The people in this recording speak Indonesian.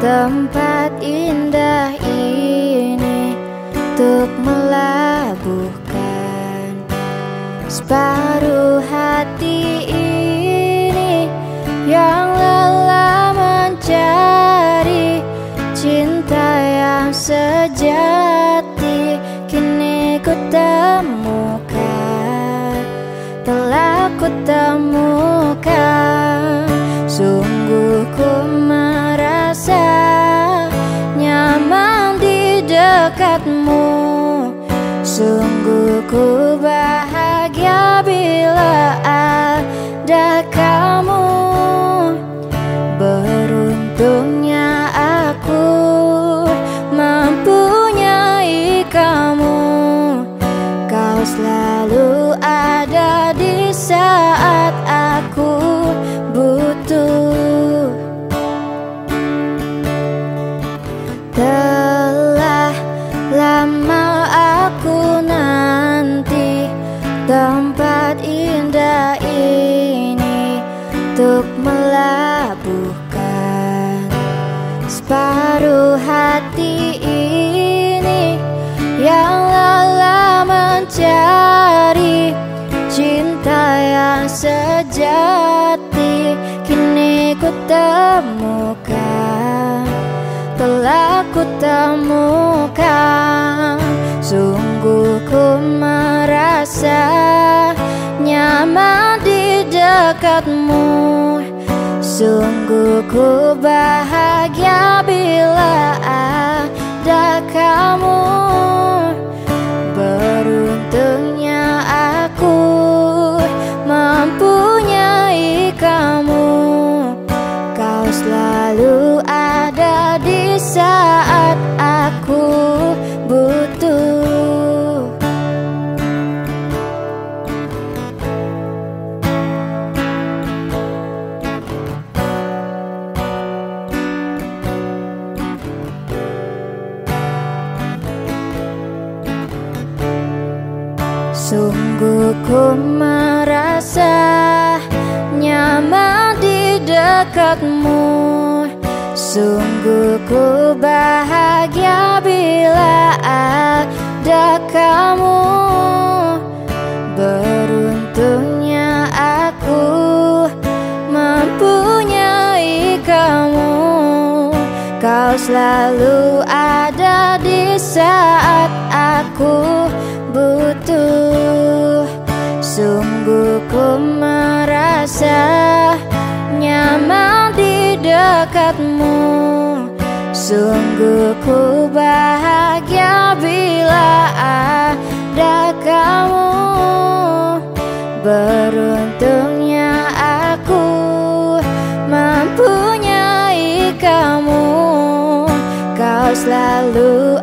Tempat indah ini Untuk melabuhkan Separuh hati ini dekatmu sungguh ku bahagia bila ada kamu. Beruntungnya aku mempunyai kamu. Kau selalu tempat indah ini Untuk melabuhkan separuh hati ini Yang lelah mencari. Cinta yang sejati Kini ku temukan telah ku temukan. Sungguh ku merasa dekatmu Sungguh ku bahagia bila ada kamu. Beruntungnya aku mempunyai kamu. Kau selalu ada di saat aku Sungguh ku merasa nyaman di dekatmu. Sungguh ku bahagia bila ada kamu. Beruntungnya aku mempunyai kamu. Kau selalu ada nyaman di dekatmu. Sungguh ku bahagia bila ada kamu. Beruntungnya aku mempunyai kamu. Kau selalu